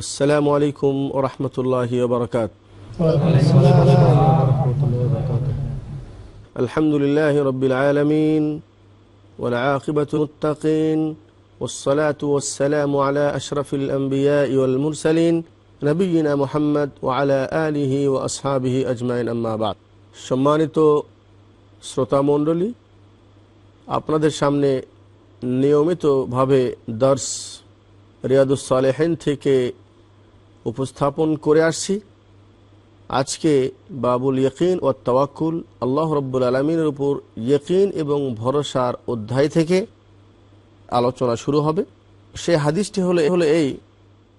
السلام عليكم ورحمة الله وبركاته الحمد لله رب العالمين والعاقبة المتقين والصلاة والسلام على أشرف الأنبياء والمرسلين نبينا محمد وعلى آله وأصحابه أجمعين أما بعد সম্মানিত শ্রোতামণ্ডলী আপনাদের সামনে নিয়মিতভাবে দর্শ রিয়াদুস সালেহিন থেকে উপস্থাপন করে আসছি আজকে বাবুল ইয়কিন ও তাওয়াক্কুল আল্লাহ রব্বুল আলমিনের উপর ইয়কিন এবং ভরসার অধ্যায় থেকে আলোচনা শুরু হবে সে হাদিসটি হলো হলো এই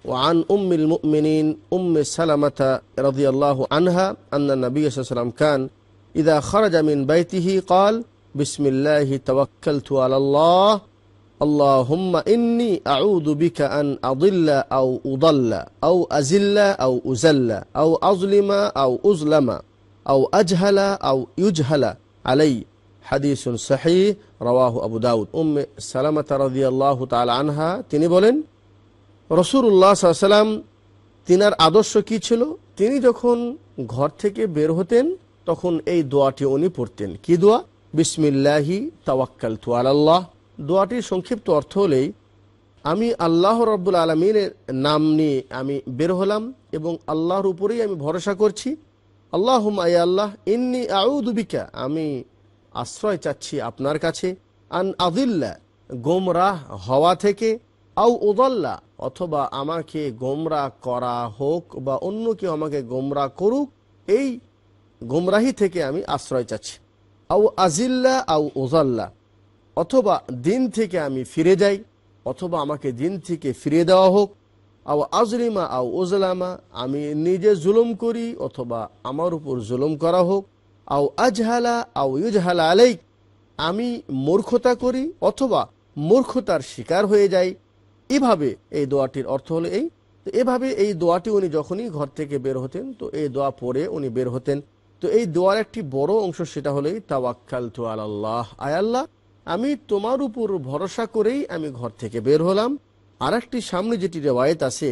وعن أم المؤمنين أم سلمة رضي الله عنها أن النبي صلى الله عليه وسلم كان إذا خرج من بيته قال بسم الله توكلت على الله ইন্নি উজাল্লা আজহালা ইউজহালা আলাই হাদিসুন আবু দাউদ। আনহা, তিনি বলেন রসুল্লাহ সাল্লাম তিনার আদর্শ কি ছিল? তিনি যখন ঘর থেকে বের হতেন, তখন এই দোয়াটি উনি পড়তেন। কি দোয়া? বিসমিল্লাহি তাওয়াক্কাল দোয়াটির সংক্ষিপ্ত অর্থ হলেই, আমি আল্লাহ রব্বুল আলমিনের নাম নিয়ে আমি বের হলাম এবং আল্লাহর উপরেই আমি ভরসা করছি। আল্লাহ আই আল্লাহ, ইন্নি আউদুবিকা আমি আশ্রয় চাচ্ছি আপনার কাছে। আন আদিল্লা গোমরাহ হওয়া থেকে আউ উদল্লা অথবা আমাকে গোমরা করা হোক বা অন্য কেউ আমাকে গোমরা করুক, এই গোমরাহি থেকে আমি আশ্রয় চাচ্ছি। আউ আজিল্লা আউ ওজাল্লা অথবা দিন থেকে আমি ফিরে যাই, অথবা আমাকে দিন থেকে ফিরিয়ে দেওয়া হোক। আও আজলিমা আও ওজলামা আমি নিজে জুলুম করি অথবা আমার উপর জুলুম করা হোক। আও আজহালা আও ইউজহালা আলাইক, আমি মূর্খতা করি অথবা মূর্খতার শিকার হয়ে যাই। এভাবে এই দোয়াটির অর্থ হলো এই। তো এভাবে এই দোয়াটি উনি যখনই ঘর থেকে বের হতেন, তো এই দোয়া পরে উনি বের হতেন। তো এই দোয়ার একটি বড় অংশ সেটা হলেই তাওয়াক্কাল তু আল্লাহ। আয়াল্লাহ আমি তোমার উপর ভরসা করেই আমি ঘর থেকে বের হলাম। আর একটি সামনে যেটি রেওয়ায়ত আছে,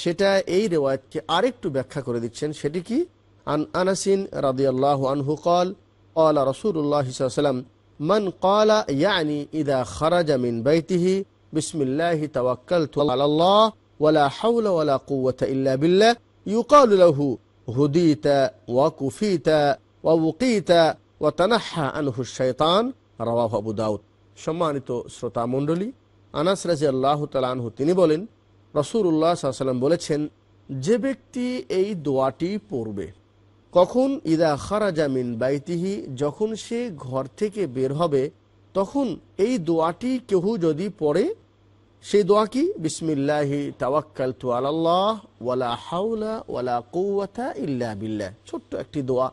সেটা এই রেওয়ায়তকে আরেকটু ব্যাখ্যা করে দিচ্ছেন। সেটি কি? আন আনাসিন রাদিয়াল্লাহ আনহু কল কলা রসুল্লাহ সাল্লাম মান কলা ইয়ানি ইদা খারাজা মিন বাইতিহি, বিসমিল্লাহি তাওয়াক্কাল আলাল্লাহ, ওয়ালা হাওলা ওয়ালা কুওয়াতা ইল্লা বিল্লাহ, ইউকালু লাহু, হুদিতা ওয়া কুফিতা ওয়া উকিতা ওয়া তানাহা আনহু শয়তান রওয়াহ আবু দাউদ। সম্মানিত শ্রোতা মণ্ডলী, আনাস রাজি আল্লাহ তালানহু তিনি বলেন রসুল্লাহ সাল্লাম বলেছেন, যে ব্যক্তি এই দোয়াটি পড়বে, কখন ইদা খারাজামিন বাইতিহি, যখন সে ঘর থেকে বের হবে, তখন এই দোয়াটি কেউ যদি পড়ে সেই দোয়া কি? বিসমিল্লাহি তাওয়াক্কাল তু আল্লাহ ওয়ালা হাউলা ওয়ালা কৌয়াতা ইল্লা বিল্লাহ। ছোট্ট একটি দোয়া।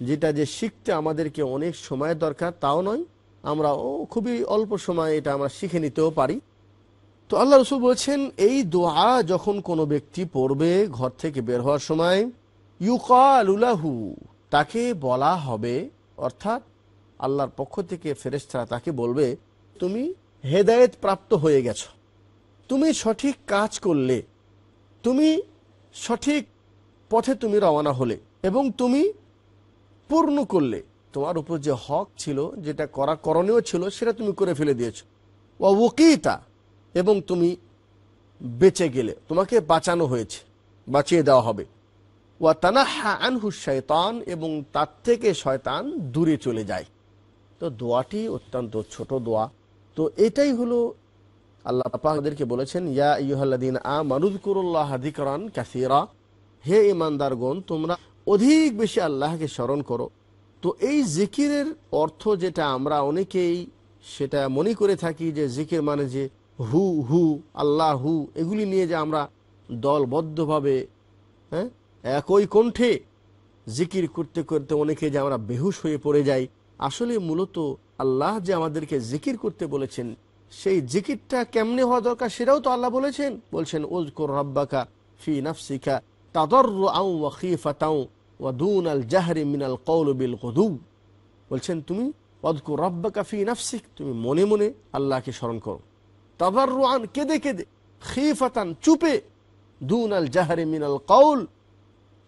যেটা যে শিখতে আমাদেরকে অনেক সময় দরকার, তাও নয়। আমরা ও খুবই অল্প সময় এটা আমরা শিখে নিতেও পারি। তো আল্লাহ রসুল বলছেন, এই দোয়া যখন কোনো ব্যক্তি পড়বে ঘর থেকে বের হওয়ার সময়, ইউকালুলাহু, তাকে বলা হবে, অর্থাৎ আল্লাহর পক্ষ থেকে ফেরেস্তারা তাকে বলবে, তুমি হেদায়েত প্রাপ্ত হয়ে গেছ। তুমি সঠিক কাজ করলে। তুমি সঠিক পথে তুমি রওনা হলে এবং তুমি পূর্ণ করলে তোমার উপর যে হক ছিল, যেটা করা করণীয় ছিল, সেটা তুমি করে ফেলে দিয়েছ। ওকিতা এবং তুমি বেঁচে গেলে, তোমাকে বাঁচানো হয়েছে, বাঁচিয়ে দেওয়া হবে। ওয়া তানাহা আনহু শয়তান, এবং তার থেকে শয়তান দূরে চলে যায়। তো দোয়াটি অত্যন্ত ছোট দোয়া। তো এটাই হলো আল্লাহ আমাদেরকে বলেছেন, ইয়া ইহ্লাদিন আ মানুদ করুল্লাহ হাদিকরান কাসিরা, হে ইমানদারগণ তোমরা অধিক বেশি আল্লাহকে স্মরণ করো। তো এই জিকিরের অর্থ যেটা আমরা অনেকেই সেটা মনে করে থাকি যে জিকির মানে যে হু হু, আল্লাহ, হু, এগুলি নিয়ে যে আমরা দলবদ্ধভাবে হ্যাঁ একই কণ্ঠে জিকির করতে করতে অনেকে যে আমরা বেহুশ হয়ে পড়ে যাই। আসলে মূলত আল্লাহ যে আমাদেরকে জিকির করতে বলেছেন, সেই জিকিরটা কেমনে হওয়া দরকার সেটাও তো আল্লাহ বলেছেন। বলছেন ওজকর রব্বাকা ফি নাফসিকা আল মিনাল কৌল বিল কদু বলছেন, তুমি অদকু রব্বাকা ফি নাফসিক, তুমি মনে মনে আল্লাহকে স্মরণ করো। তাদার আন কেঁদে কেঁদে, খিফাতান চুপে দুন আল জাহারে মিনাল কৌল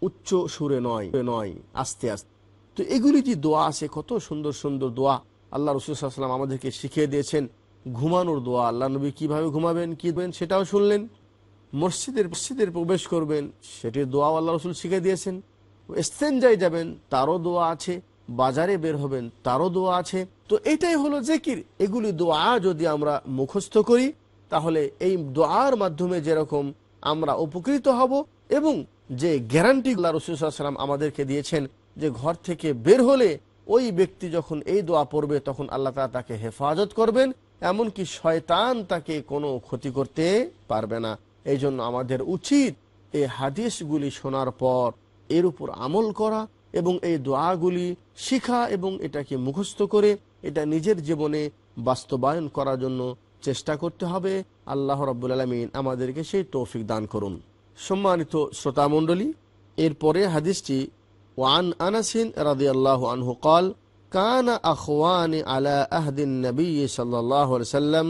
উচ্চ সুরে নয় নয়, আস্তে আস্তে। তো এগুলি যে দোয়া আছে, কত সুন্দর সুন্দর দোয়া। আল্লাহ রসুলাম আমাদেরকে শিখিয়ে দিয়েছেন, ঘুমানোর দোয়া, আল্লাহ নবী কীভাবে ঘুমাবেন, কি দেবেন সেটাও শুনলেন। মসজিদের মসজিদের প্রবেশ করবেন সেটির দোয়াও আল্লাহ রসুল শিখিয়ে দিয়েছেন। এস্তেঞ্জায় যাবেন, তারও দোয়া আছে। বাজারে বের হবেন, তারও দোয়া আছে। তো এটাই হলো জেকির। এগুলি দোয়া যদি আমরা মুখস্থ করি, তাহলে এই দোয়ার মাধ্যমে যেরকম আমরা উপকৃত হব এবং যে গ্যারান্টি আল্লাহ রসুলাম আমাদেরকে দিয়েছেন, যে ঘর থেকে বের হলে ওই ব্যক্তি যখন এই দোয়া পড়বে, তখন আল্লাহ তালা তাকে হেফাজত করবেন। এমনকি শয়তান তাকে কোনো ক্ষতি করতে পারবে না। এই জন্য আমাদের উচিত এই হাদিসগুলি শোনার পর এর উপর আমল করা এবং এই দোয়াগুলি শিখা এবং এটাকে মুখস্থ করে এটা নিজের জীবনে বাস্তবায়ন করার জন্য চেষ্টা করতে হবে। আল্লাহ রব্বুল আলমিন আমাদেরকে সেই তৌফিক দান করুন। সম্মানিত শ্রোতামণ্ডলী এরপরে হাদিসটি, ওয়ান আনাসিন রাদি আল্লাহ আনহু কল, কান আখওয়ান আলা আহদিন নবী সাল্লাহ সাল্লাম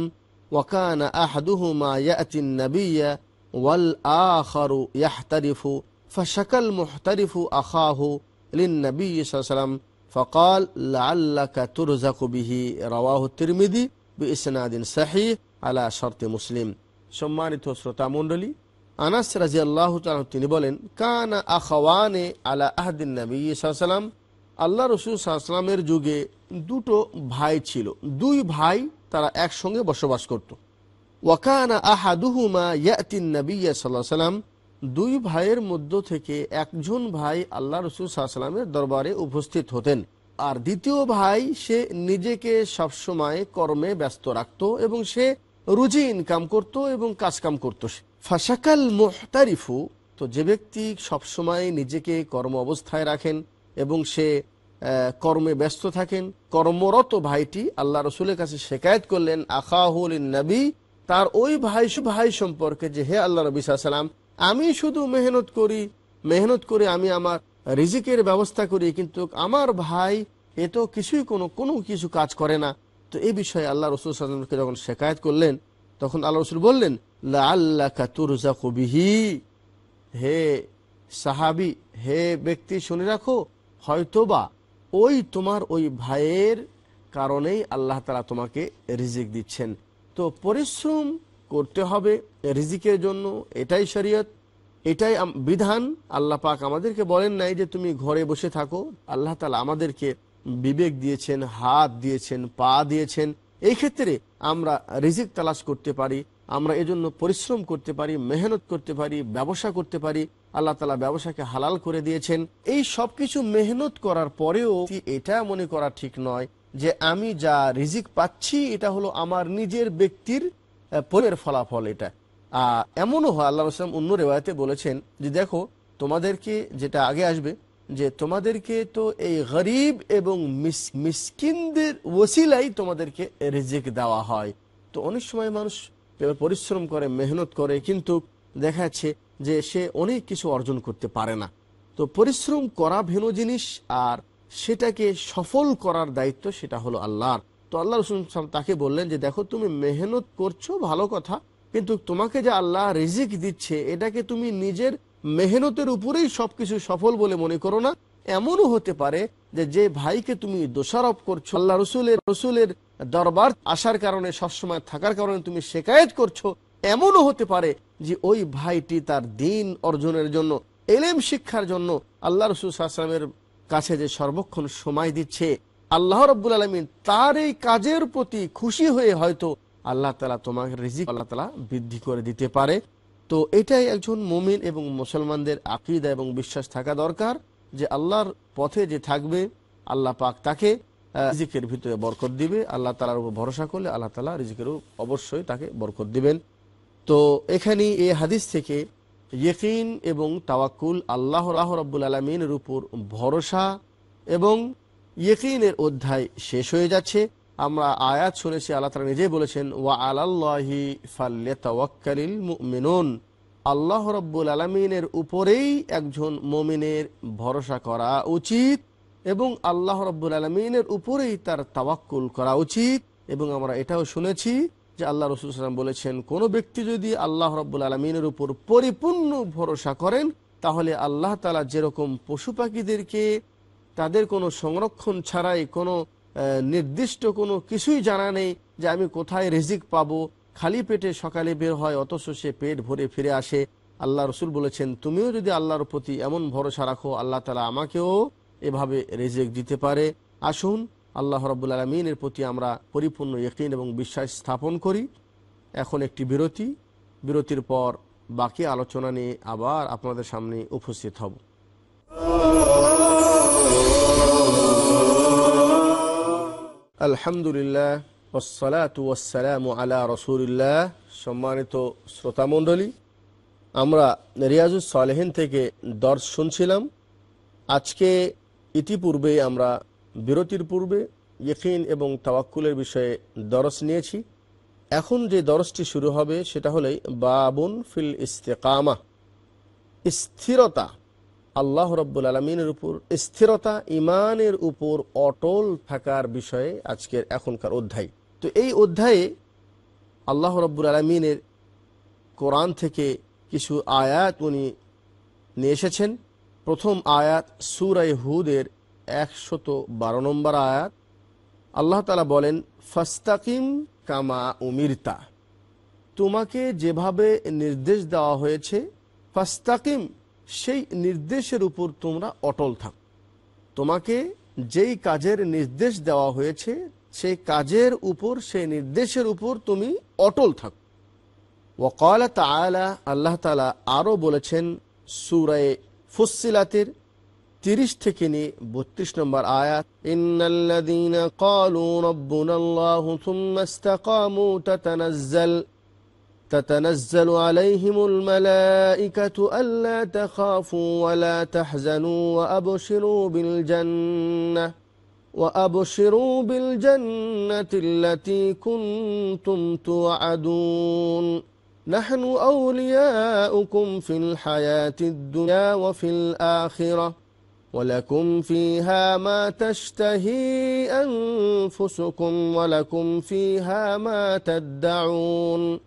عليه وسلم وكان أحدهما يأتي النبي والآخر يحترف فشكى المحترف أخاه للنبي صلى الله عليه وسلم فقال لعلك ترزق به رواه الترمذي بإسناد صحيح على شرط مسلم সম্মানিত শ্রোতা মণ্ডলী আনাস রাজি আল্লাহ তিনি বলেন কানা আখওয়ানে আলা আহদিন নবী সাল্লাম আল্লাহ রসুল সাল্লামের যুগে দুটো ভাই ছিল দুই ভাই তারা একসঙ্গে বসবাস করত। ওয়াকানা আহাদুহুমা ইয়াতিন নবী সাল্লাহ সাল্লাম, দুই ভাইয়ের মধ্য থেকে একজন ভাই আল্লাহ রসুল সাল্লামের দরবারে উপস্থিত হতেন। আর দ্বিতীয় ভাই, সে নিজেকে সবসময় কর্মে ব্যস্ত রাখত এবং সে রুজি ইনকাম করত এবং কাজকাম করত ফাসাকাল মোহতারিফু, তো যে ব্যক্তি সবসময় নিজেকে কর্ম অবস্থায় রাখেন এবং সে কর্মে ব্যস্ত থাকেন। কর্মরত ভাইটি আল্লাহ রসুলের কাছে শেকায়ত করলেন আখাহুল নবী তার ওই ভাই ভাই সম্পর্কে যে, হে আল্লাহ রবি সাল্লাম আমি শুধু মেহনত করি, মেহনত করে আমি আমার রিজিকের ব্যবস্থা করি, কিন্তু আমার ভাই এ তো কিছুই কোনো কোনো কিছু কাজ করে না। তো এই বিষয়ে আল্লাহ রসুল সাল্লামকে যখন শেকায়ত করলেন, তখন আল্লাহ রসুল বললেন আল্লাহ হে সাহাবি, হে ব্যক্তি শুনে রাখো, হয়তোবা ওই তোমার ওই ভাইয়ের কারণেই আল্লাহ তালা তোমাকে রিজিক দিচ্ছেন। তো পরিশ্রম করতে হবে রিজিকের জন্য, এটাই শরীয়ত, এটাই বিধান। আল্লাহ পাক আমাদেরকে বলেন নাই যে তুমি ঘরে বসে থাকো। আল্লাহ তালা আমাদেরকে বিবেক দিয়েছেন, হাত দিয়েছেন, পা দিয়েছেন। এই ক্ষেত্রে আমরা রিজিক তালাশ করতে পারি, আমরা এজন্য পরিশ্রম করতে পারি, মেহনত করতে পারি, ব্যবসা করতে পারি। আল্লাহ তালা ব্যবসাকে হালাল করে দিয়েছেন। এই সব কিছু মেহনত করার পরেও এটা মনে করা ঠিক নয় যে আমি যা রিজিক পাচ্ছি, এটা হলো আমার নিজের ব্যক্তির পরের ফলাফল এটা। আহ এমনও হয়, আল্লাহ আসলাম অন্য রেওয়ায়তে বলেছেন যে দেখো, তোমাদেরকে যেটা আগে আসবে, যে তোমাদেরকে তো এই গরিব এবং মিসকিনদের ওসিলাই তোমাদেরকে রিজিক দেওয়া হয়। তো অনেক সময় মানুষ পরিশ্রম করে, মেহনত করে, কিন্তু দেখা যাচ্ছে যে সে অনেক কিছু অর্জন করতে পারে না। তো পরিশ্রম করা ভিন্ন জিনিস আর সেটাকে সফল করার দায়িত্ব সেটা হলো আল্লাহর। তো আল্লাহ রসুল তাকে বললেন যে, দেখো, তুমি মেহনত করছ, ভালো কথা, কিন্তু তোমাকে যে আল্লাহ রিজিক দিচ্ছে, এটাকে তুমি নিজের মেহনতের উপরেই সবকিছু সফল বলে মনে করো না। এমনও হতে পারে যে যে ভাইকে তুমি দোষারোপ করছ, আল্লাহ রসুলের রসুলের দরবার আসার কারণে, সবসময় থাকার কারণে তুমি শেকায়ত করছ। এমনও হতে পারে যে ওই ভাইটি তার দিন অর্জনের জন্য, এলেম শিক্ষার জন্য আল্লাহ রসুল সাল্লামের কাছে যে সর্বক্ষণ সময় দিচ্ছে, আল্লাহ রব্বুল আলমিন তার এই কাজের প্রতি খুশি হয়ে হয়তো আল্লাহ তালা তোমাকে রিজিক আল্লাহ তালা বৃদ্ধি করে দিতে পারে। তো এটাই একজন মুমিন এবং মুসলমানদের আকিদা এবং বিশ্বাস থাকা দরকার যে আল্লাহর পথে যে থাকবে, আল্লাহ পাক তাকে রিজিকের ভিতরে বরকত দিবে, আল্লাহ তালার উপর ভরসা করলে আল্লাহ তালা রিজিকের অবশ্যই তাকে বরকত দিবেন। তো এখানে এই হাদিস থেকে ইয়কিন এবং তাওয়াক্কুল আল্লাহ রাহ রব্বুল আলমিনের উপর ভরসা এবং ইয়কিনের অধ্যায় শেষ হয়ে যাচ্ছে। আমরা আয়াত শুনেছি, আল্লাহ তালা নিজেই বলেছেন, ওয়া আলাল্লাহি ফাল্লাকালিল মুমিনুন। আল্লাহ রব্বুল আলমিনের উপরেই একজন মমিনের ভরসা করা উচিত এবং আল্লাহ রব্বুল আলমিনের উপরেই তার তাওয়াক্কুল করা উচিত এবং আমরা এটাও শুনেছি যে আল্লাহ রসুল সাল্লাম বলেছেন, কোনো ব্যক্তি যদি আল্লাহ রব্বুল আলমিনের উপর পরিপূর্ণ ভরসা করেন, তাহলে আল্লাহ তালা যেরকম পশু পাখিদেরকে তাদের কোনো সংরক্ষণ ছাড়াই কোনো নির্দিষ্ট কোনো কিছুই জানা নেই যে আমি কোথায় রেজিক পাবো, খালি পেটে সকালে বের হয় অথচ সে পেট ভরে ফিরে আসে, আল্লাহ রসুল বলেছেন, তুমিও যদি আল্লাহর প্রতি এমন ভরসা রাখো, আল্লাহ তালা আমাকেও এভাবে রেজেক দিতে পারে। আসুন আল্লাহ রব্বুল আলমিনের প্রতি আমরা পরিপূর্ণ ইকিন এবং বিশ্বাস স্থাপন করি। এখন একটি বিরতি। বিরতির পর বাকি আলোচনা নিয়ে আবার আপনাদের সামনে উপস্থিত হব। আলহামদুলিল্লাহ ওসালাতু ওয়াসালামু আলা রসুলিল্লাহ। সম্মানিত শ্রোতামণ্ডলী আমরা রিয়াজুস সালেহিন থেকে দর্শ শুনছিলাম। আজকে ইতিপূর্বে আমরা বিরতির পূর্বে ইকিন এবং তাওয়াক্কুলের বিষয়ে দরস নিয়েছি। এখন যে দরসটি শুরু হবে সেটা হলেই বাবুন ফিল ইস্তেকামা। স্থিরতা আল্লাহ রব্বুল আলমিনের উপর, স্থিরতা ইমানের উপর অটল থাকার বিষয়ে আজকের এখনকার অধ্যায়। তো এই অধ্যায়ে আল্লাহ রব্বুল আলমিনের কোরআন থেকে কিছু আয়াত উনি নিয়ে এসেছেন। প্রথম আয়াত সুরাই হুদের একশত বারো নম্বর আয়াত, আল্লাহ তালা বলেন, ফাস্তাকিম কামা উমিরতা। তোমাকে যেভাবে নির্দেশ দেওয়া হয়েছে, ফাস্তাকিম, সেই নির্দেশের উপর তোমরা অটল থাক। তোমাকে যেই কাজের নির্দেশ দেওয়া হয়েছে, সেই কাজের উপর, সেই নির্দেশের উপর তুমি অটল থাক। ওকাল তালা আল্লাহ তালা আরও বলেছেন, সুরায় ফুসিলাতের তিরিশ থেকে নিয়ে বত্রিশ নম্বর আয়াত ইন্নাল্লাযীনা ক্বালু রাব্বুনাল্লাহু থুম্মা ইসতাকামু তাতানাজ্জাল تتنزل عليهم الملائكة ألا تخافوا ولا تحزنوا وأبشروا بالجنة وأبشروا بالجنة التي كنتم توعدون نحن أولياؤكم في الحياة الدنيا وفي الآخرة ولكم فيها ما تشتهي أنفسكم ولكم فيها ما تدعون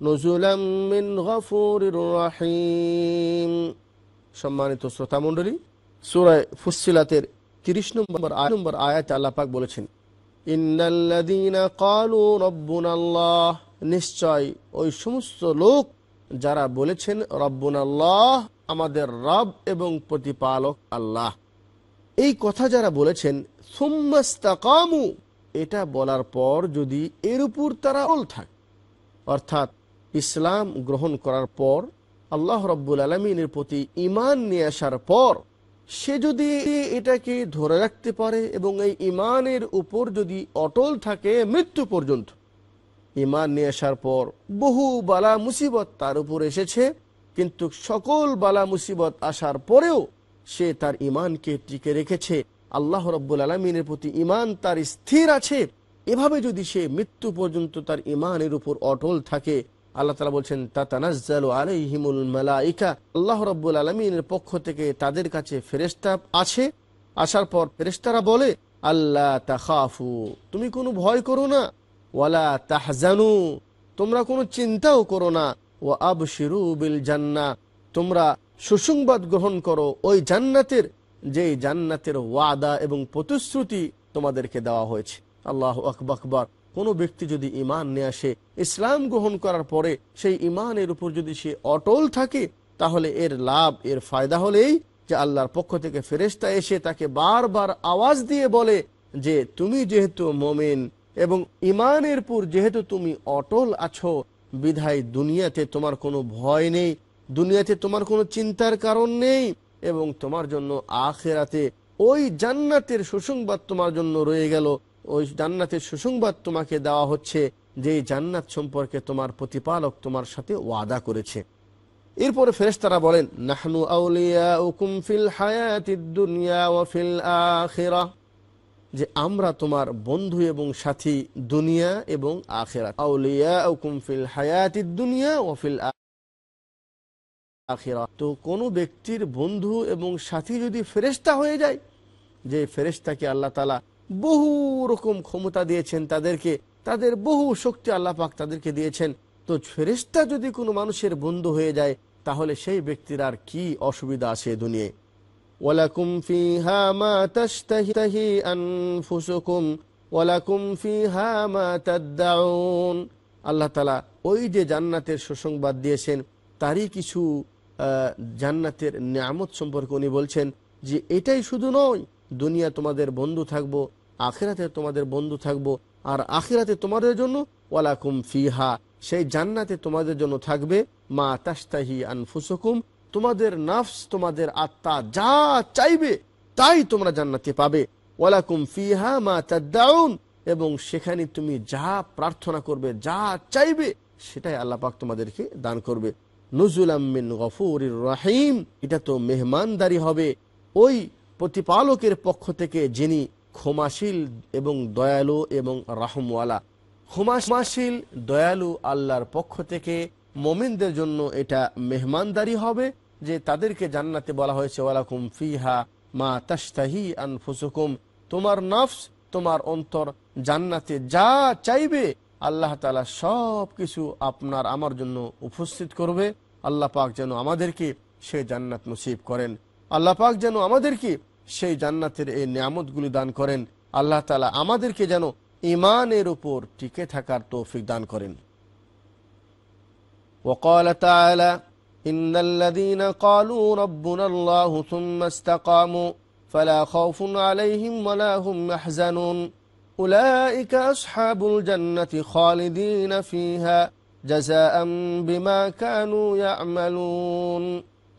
نزلا من غفور رحيم সম্মানিত শ্রোতা মণ্ডলী সুরায় ফুসিলাতের তিরিশ নম্বর আয় নম্বর আয়াতে আল্লাহ পাক বলেছেন ইন্নাল্লাযীনা ক্বালু রাব্বুনাল্লাহ নিশ্চয় ওই সমস্ত লোক যারা বলেছেন রব্বুনাল্লাহ আমাদের রব এবং প্রতিপালক আল্লাহ। এই কথা যারা বলেছেন, সুম্মাস্তাকামু, এটা বলার পর যদি এর উপর তারা অল থাকে, অর্থাৎ ইসলাম গ্রহণ করার পর, আল্লাহ রব্বুল আলমিনের প্রতি ইমান নিয়ে আসার পর, সে যদি এটাকে ধরে রাখতে পারে এবং এই ইমানের উপর যদি অটল থাকে মৃত্যু পর্যন্ত ইমান নিয়ে আসার পর বহু বালা মুসিবত তার উপর এসেছে। কিন্তু সকল বালা মুসিবত আসার পরেও সে তার ইমানকে টিকে রেখেছে। আল্লাহ রব্বুল আলমিনের প্রতি ইমান তার স্থির আছে। এভাবে যদি সে মৃত্যু পর্যন্ত তার ইমানের উপর অটল থাকে, আল্লাহ তালা বলছেন, তাতানাজ্জালু আলাইহিমুল মালাইকা। আল্লাহ রব্বুল আলমিনের পক্ষ থেকে তাদের কাছে ফেরেস্তা আছে আসার পর ফেরেস্তারা বলে আল্লাহ তাখাফু, তুমি কোনো ভয় করো না। ওয়ালা তাহজানু, তোমরা কোনো চিন্তাও করো না। ও আবশিরু বিল জান্না তোমরা সুসংবাদ গ্রহণ করো ওই জান্নাতের যে জান্নাতের ওয়াদা এবং প্রতিশ্রুতি তোমাদেরকে দেওয়া হয়েছে। আল্লাহ আকবর। কোনো ব্যক্তি যদি ইমান নিয়ে আসে, ইসলাম গ্রহণ করার পরে সেই ইমানের উপর যদি সে অটল থাকে, তাহলে এর লাভ, এর ফায়দা হলেই যে আল্লাহর পক্ষ থেকে ফেরেস্তা এসে তাকে বারবার আওয়াজ দিয়ে বলে যে, তুমি যেহেতু মোমেন এবং ইমানের পর যেহেতু তুমি অটল আছো বিধায় দুনিয়াতে তোমার কোনো ভয় নেই, দুনিয়াতে তোমার কোনো চিন্তার কারণ নেই এবং তোমার জন্য আখেরাতে ওই জান্নাতের সুসংবাদ তোমার জন্য রয়ে গেল। ওই জান্নাতের সুসংবাদ তোমাকে দেওয়া হচ্ছে যে জান্নাত সম্পর্কে তোমার প্রতিপালক তোমার সাথে ওয়াদা করেছে। এরপরে ফেরেশতারা বলেন, নাহনু আউলিয়াউকুম ফিল হায়াতিদ দুনিয়া ওয়া ফিল আখিরাহ যে আমরা তোমার বন্ধু এবং সাথী দুনিয়া এবং আখেরাত। আউলিয়াউকুম ফিল হায়াতিদ দুনিয়া ওয়া ফিল আখিরাত। তো কোনো ব্যক্তির বন্ধু এবং সাথী যদি ফেরেশতা হয়ে যায়, যে ফেরেশতাকে আল্লাহ তালা বহু রকম ক্ষমতা দিয়েছেন তাদেরকে, তাদের বহু শক্তি আল্লাহ পাক তাদেরকে দিয়েছেন, তো ফেরেস্তা যদি কোনো মানুষের বন্ধু হয়ে যায়, তাহলে সেই ব্যক্তির আর কি অসুবিধা আছে দুনিয়ায়? ওয়ালাকুম ফিহা মা তাশতাহি আনফুসুকুম, ওয়ালাকুম ফিহা মা তাদদাউন। আল্লাহ তাআলা ওই যে জান্নাতের সুসংবাদ দিয়েছেন, তারই কিছু জান্নাতের নিয়ামত সম্পর্কে উনি বলছেন যে এটাই শুধু নয়, দুনিয়া তোমাদের বন্ধু থাকব, আখেরাতে তোমাদের বন্ধু থাকব, আর আখেরাতে তোমাদের জন্য ওয়ালাকুম ফিহা, সেই জান্নাতে তোমাদের জন্য থাকবে মা তাস্তাহি আনফুসুকুম তোমাদের নাফস, তোমাদের আত্মা যা চাইবে তাই তোমরা জান্নাতে পাবে। ওয়ালাকুম ফিহা মা এবং সেখানে তুমি যা প্রার্থনা করবে, যা চাইবে, সেটাই আল্লাহ পাক তোমাদেরকে দান করবে। নজুলাম মিন গফুরির রাহিম, এটা তো মেহমানদারি হবে। ওই প্রতিপালকের পক্ষ থেকে যিনি ক্ষমাশীল এবং দয়ালু এবং রাহমওয়ালা। ক্ষমাশীল, দয়ালু আল্লাহর পক্ষ থেকে মোমিনদের জন্য এটা মেহমানদারি হবে। যে তাদেরকে জান্নাতে বলা হয়েছে ওয়ালাকুম ফিহা মা তাস্তাহি আনফুসুকুম তোমার নফস তোমার অন্তর জান্নাতে যা চাইবে আল্লাহ তালা সব কিছু আপনার আমার জন্য উপস্থিত করবে আল্লাহ পাক যেন আমাদেরকে সেই জান্নাত নসিব করেন আল্লাহ পাক যেন আমাদেরকে সেই জান্নাতের এই নিয়ামতগুলি দান করেন আল্লাহ তালা আমাদেরকে যেন ইমানের উপর টিকে থাকার তৌফিক দান করেন وقال تعالى إن الذين قالوا ربنا الله ثم استقاموا فلا خوف عليهم ولا هم يحزنون أولئك أصحاب الجنة خالدين فيها جزاء بما كانوا يعملون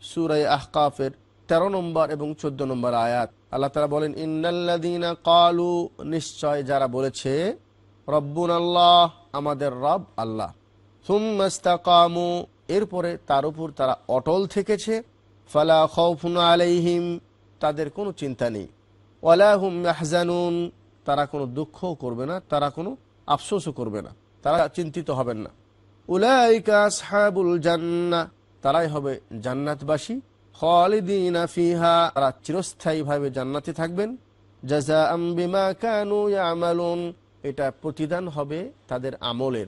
سورة أحقافر তেরো নম্বর এবং চোদ্দ নম্বর আয়াত আল্লাহ তারা বলেন ইন্নাল্লাদিনা কালু নিশ্চয় যারা বলেছে রব্বুন আল্লাহ আমাদের রব আল্লাহ সুম্মাস্তাকামু এরপরে তার উপর তারা অটল থেকেছে। ফালা খৌফুন আলাইহিম, তাদের কোনো চিন্তা নেই। ওয়ালাহুম মাহজানুন তারা কোনো দুঃখও করবে না, তারা কোনো আফসোসও করবে না, তারা চিন্তিত হবেন না। উলাইকা আসহাবুল জান্নাহ তারাই হবে জান্নাতবাসী। খালিদিনা ফিহা, তারা চিরস্থায়ীভাবে জান্নাতে থাকবেন। জাজা বিমা কানু ইয়ামালুন, এটা প্রতিদান হবে তাদের আমলের।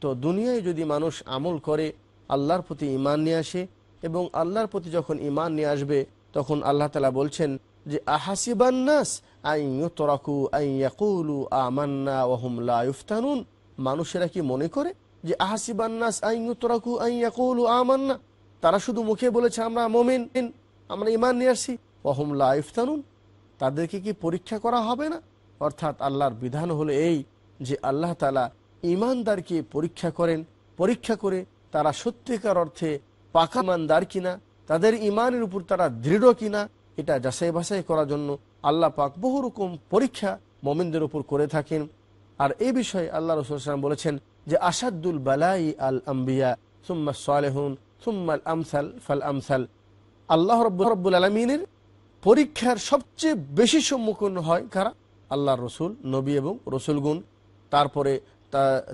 তো দুনিয়ায় যদি মানুষ আমল করে আল্লাহর প্রতি ইমান নিয়ে আসে এবং আল্লাহর প্রতি যখন ইমান নিয়ে আসবে, তখন আল্লাহ তালা বলছেন যে আহাসিবান্নাস আইয়ুতরাকু আইয়াকুলু আমান্না ওয়াহুম লা ইফতানুন? মানুষেরা কি মনে করে যে আহাসিবান্নাস আইয়ুতরাকু আইয়াকুলু আমান্না? তারা শুধু মুখে বলেছে, আমরা মোমেন, আমরা ইমান নিয়ে আসছি ওয়াহুম লা ইফতানুন। তাদেরকে কি পরীক্ষা করা হবে না? অর্থাৎ আল্লাহর বিধান হলো এই যে, আল্লাহ তালা ইমানদারকে পরীক্ষা করেন, পরীক্ষা করে তারা সত্যিকার অর্থে পাকা ইমানদার কিনা, তাদের ইমানের উপর তারা দৃঢ় কিনা, এটা যাচাই বাছাই করার জন্য আল্লাহ পাক বহু রকম পরীক্ষা মোমিনদের উপর করে থাকেন। আর এই বিষয়ে আল্লাহ রসুলাম বলেছেন যে আসাদুল বালাই আল আম্বিয়া, সুম্মা সালেহুন সুম্মাল আমসাল ফাল আমসাল। আল্লাহ রব্বুল রব্বুল আলমিনের পরীক্ষার সবচেয়ে বেশি সম্মুখীন হয় কারা? আল্লাহ রসুল, নবী এবং রসুলগুন তারপরে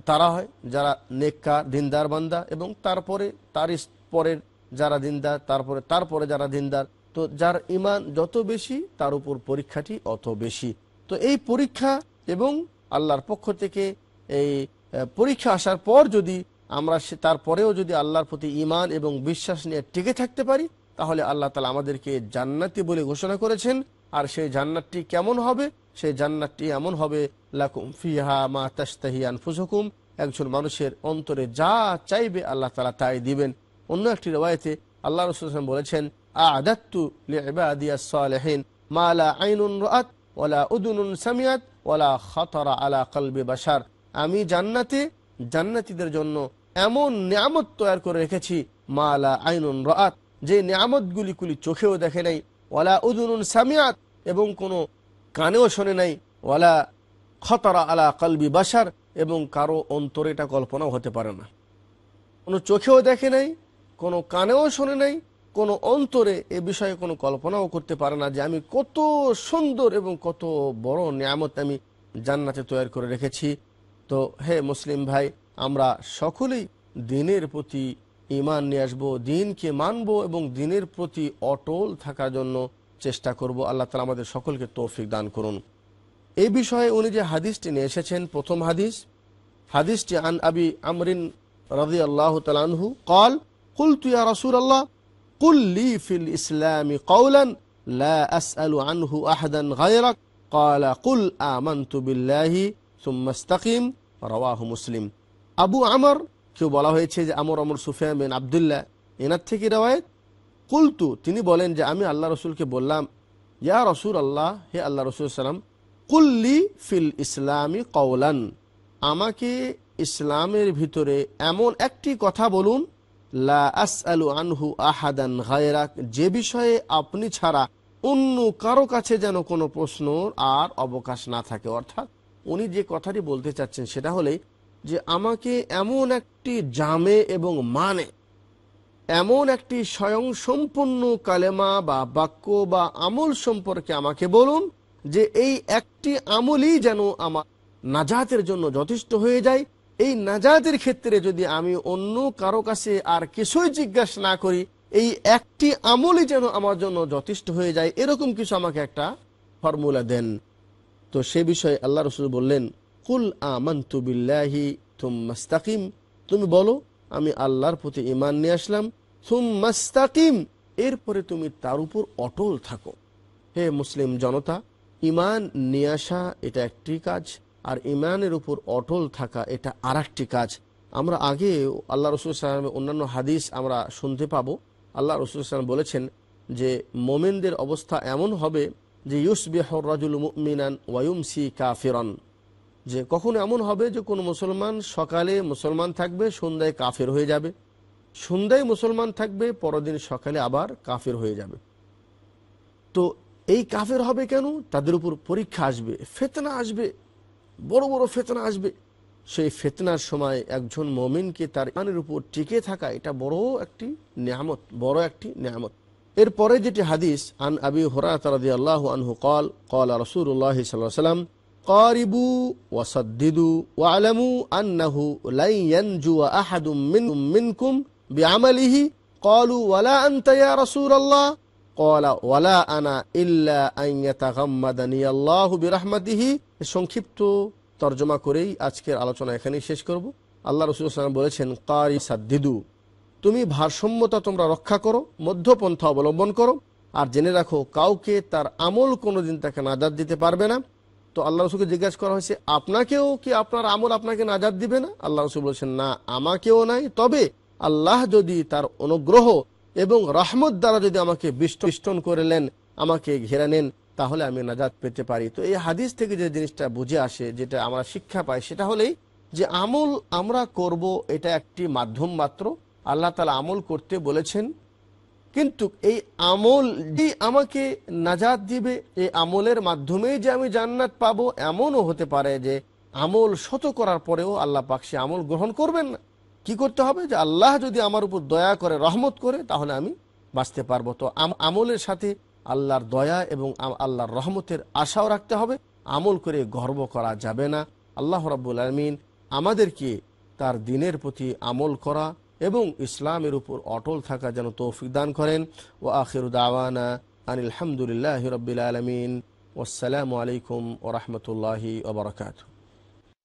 তারা হয়, যারা নেককা দিনদার বান্দা এবং তারপরে, তার পরের যারা দিনদার, তারপরে তারপরে যারা দিনদার। তো যার ইমান যত বেশি, তার উপর পরীক্ষাটি অত বেশি। তো এই পরীক্ষা এবং আল্লাহর পক্ষ থেকে এই পরীক্ষা আসার পর যদি আমরা সে, তারপরেও যদি আল্লাহর প্রতি ইমান এবং বিশ্বাস নিয়ে টিকে থাকতে পারি, তাহলে আল্লাহ তালা আমাদেরকে জান্নাতি বলে ঘোষণা করেছেন। আর সেই জান্নাতটি কেমন হবে সেই জান্নাতটি এমন হবে, লাকুম ফিহা মা তাস্তাহি আনফুসুকুম। একজন মানুষের অন্তরে যা চাইবে আল্লাহ তালা তাই দিবেন। অন্য একটি রেওয়ায়তে আল্লাহ রসুল বলেছেন মা আইনুন উদুনুন সামিয়াত আলা কলবে বাসার আমি জান্নাতে, জান্নাতীদের জন্য এমন নিয়ামত তৈরি করে রেখেছি, মা লা আইনুন রাত যে নিয়ামতগুলি গুলি চোখেও দেখে নাই ওলা উদুনুন সামিয়াত এবং কোনো কানেও শোনে নাই। ওয়ালা খতরা আলা কলবি বাসার এবং কারও অন্তরে এটা কল্পনাও হতে পারে না। কোনো চোখেও দেখে নাই, কোনো কানেও শোনে নাই, কোনো অন্তরে এ বিষয়ে কোনো কল্পনাও করতে পারে না যে আমি কত সুন্দর এবং কত বড় নিয়ামত আমি জান্নাতে তৈরি করে রেখেছি। তো হে মুসলিম ভাই, আমরা সকলেই দিনের প্রতি ইমান নিয়ে আসব, দিনকে মানবো এবং দিনের প্রতি অটল থাকার জন্য চেষ্টা করব আল্লাহ তালা আমাদের সকলকে তৌফিক দান করুন এই বিষয়ে উনি যে হাদিসটি নিয়ে এসেছেন প্রথম হাদিস হাদিসটি আন আবি আমরিন রাজি আল্লাহ তালানহু কল قلت يا رسول الله قل لي في الإسلام قولا لا أسأل عنه أحدا غيرك قال قل آمنت بالله ثم استقيم رواه مسلم আবু আমর কেউ বলা হয়েছে যে আমর আমর সুফিয়ান বিন আবদুল্লাহ এনার থেকে রেওয়ায়ত কুলতু, তিনি বলেন যে আমি আল্লাহ রসুলকে বললাম, ইয়া রসুল আল্লাহ হে আল্লাহ রসুল সালাম কুল্লি ফিল ইসলামী কওলান, আমাকে ইসলামের ভিতরে এমন একটি কথা বলুন, লা আনহু আহাদান যে বিষয়ে আপনি ছাড়া অন্য কারও কাছে যেন কোনো প্রশ্ন আর অবকাশ না থাকে। অর্থাৎ উনি যে কথাটি বলতে চাচ্ছেন সেটা হলে যে আমাকে এমন একটি জামে এবং মানে এমন একটি স্বয়ং সম্পূর্ণ কালেমা বা বাক্য বা আমল সম্পর্কে আমাকে বলুন যে এই একটি আমলই যেন আমার নাজাতের জন্য যথেষ্ট হয়ে যায়। এই নাজাতের ক্ষেত্রে যদি আমি অন্য কারও কাছে আর কিছুই জিজ্ঞাসা না করি, এই একটি আমলই যেন আমার জন্য যথেষ্ট হয়ে যায়। এরকম কিছু আমাকে একটা ফর্মুলা দেন। তো সে বিষয়ে আল্লাহ রসুল বললেন, কুল বিল্লাহি তুমাস্তাকিম তুমি বলো আমি আল্লাহর প্রতি ইমান নিয়ে আসলাম। তুমাস্তাকিম এরপরে তুমি তার উপর অটল থাকো। হে মুসলিম জনতা ইমান নিয়ে আসা এটা একটি কাজ, আর ইমানের উপর অটল থাকা এটা আর কাজ। আমরা আগে আল্লাহ রসুল সাল্লামের অন্যান্য হাদিস আমরা শুনতে পাবো। আল্লাহ রসুল সাল্লাম বলেছেন যে, মোমেনদের অবস্থা এমন হবে যে, ইউসবিহ রাজুল মুমিনান ওয়ায়ুমসি কাফিরন। যে কখন এমন হবে যে কোনো মুসলমান সকালে মুসলমান থাকবে, সন্ধ্যায় কাফের হয়ে যাবে। সন্ধ্যায় মুসলমান থাকবে, পরদিন সকালে আবার কাফের হয়ে যাবে। তো এই কাফের হবে কেন? তাদের উপর পরীক্ষা আসবে, ফেতনা আসবে, বড় বড় ফেতনা আসবে। সেই ফেতনার সময় একজন মমিনকে তার ইমানের উপর টিকে থাকা, এটা বড় একটি নিয়ামত, বড় একটি নিয়ামত। এরপরে যেটি হাদিস, আন আবি হরাত রাজি আল্লাহ আনহু কল কল রসুল্লাহ সাল্লাহ সাল্লাম করিবু ওয়াসদ্দিদু ওয়ালামু আন্নাহু লাইয়ানজু আহাদুম মিন মিনকুম বিআমালিহি ক্বালু ওয়ালা আনতা ইয়া রাসূলুল্লাহ ক্বালা ওয়ালা আনা ইল্লা আন ইয়াতাগাম্মাদানি আল্লাহু বিরাহমাতিহি সংক্ষিপ্ত তর্জমা করেই আজকের আলোচনা এখানেই শেষ করব। আল্লাহ রসুল সাল্লাম বলেছেন, কারি সাদ্দিদু, তুমি ভারসাম্যতা তোমরা রক্ষা করো, মধ্যপন্থা অবলম্বন করো, আর জেনে রাখো, কাউকে তার আমল কোনোদিন তাকে নাজাদ দিতে পারবে না। তো আল্লাহ রসুলকে জিজ্ঞাসা করা হয়েছে, আপনাকেও কি আপনার আমল আপনাকে নাজাদ দিবে না? আল্লাহ রসুল বলছেন, না, আমাকেও নাই। তবে আল্লাহ যদি তার অনুগ্রহ এবং রহমত দ্বারা যদি আমাকে বিষ্টন করে নেন, আমাকে ঘেরা নেন, তাহলে আমি নাজাদ পেতে পারি। তো এই হাদিস থেকে যে জিনিসটা বুঝে আসে, যেটা আমরা শিক্ষা পাই, সেটা হলেই যে আমল আমরা করব, এটা একটি মাধ্যম মাত্র। আল্লাহ তালা আমল করতে বলেছেন কিন্তু এই আমল যে আমাকে নাজাদ দিবে, এই আমলের মাধ্যমেই যে আমি জান্নাত পাবো, এমনও হতে পারে যে আমল শত করার পরেও আল্লাহ পাক সে আমল গ্রহণ করবেন না। কি করতে হবে? যে আল্লাহ যদি আমার উপর দয়া করে, রহমত করে, তাহলে আমি বাঁচতে পারব। তো আমলের সাথে আল্লাহর দয়া এবং আল্লাহর রহমতের আশাও রাখতে হবে। আমল করে গর্ব করা যাবে না। আল্লাহ রাব্বুল আলমিন আমাদেরকে তার দিনের প্রতি আমল করা এবং ইসলামের উপর অটল থাকা যেন তৌফিক দান করেন। ও আখির দাওয়ানা আনিল রবিলাম রবিল আলমিন। ওসালামু আলাইকুম ওরহমতুল্লাহি ওবরাকাতু